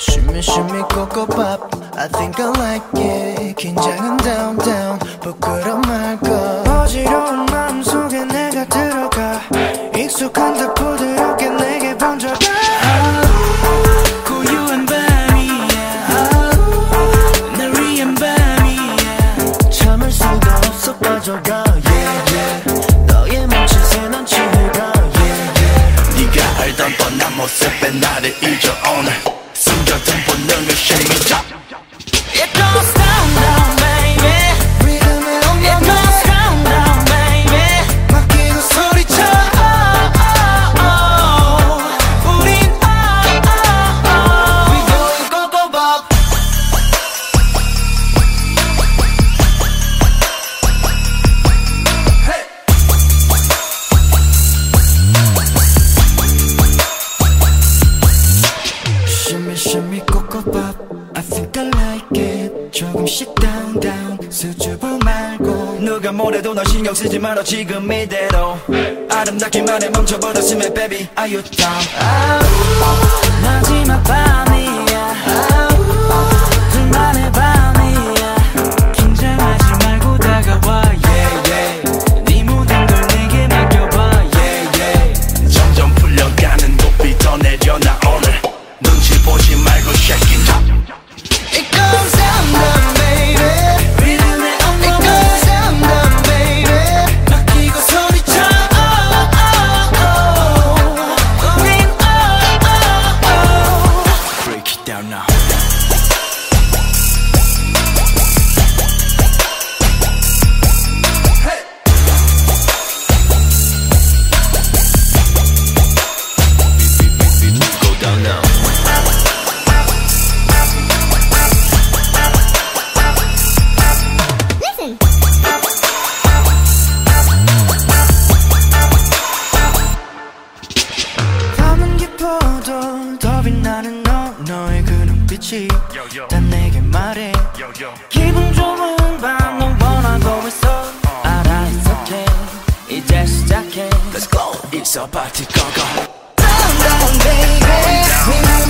Shimmy shimmy coco pop I think I like it 긴장은 down down Coco pop I think I like it 조금씩 down down 수줍어 말고 누가 뭐래도 넌 신경 쓰지 말아 지금 이대로 아름답기만 해 멈춰버렸으면 baby are you down 마지막 밤 빛나는 너 너의 그 눈빛이 다 내게 말해 기분 좋은 밤 넌 원하고 있어 알아 it's okay 이제 시작해 Let's go it's a party go go Down down baby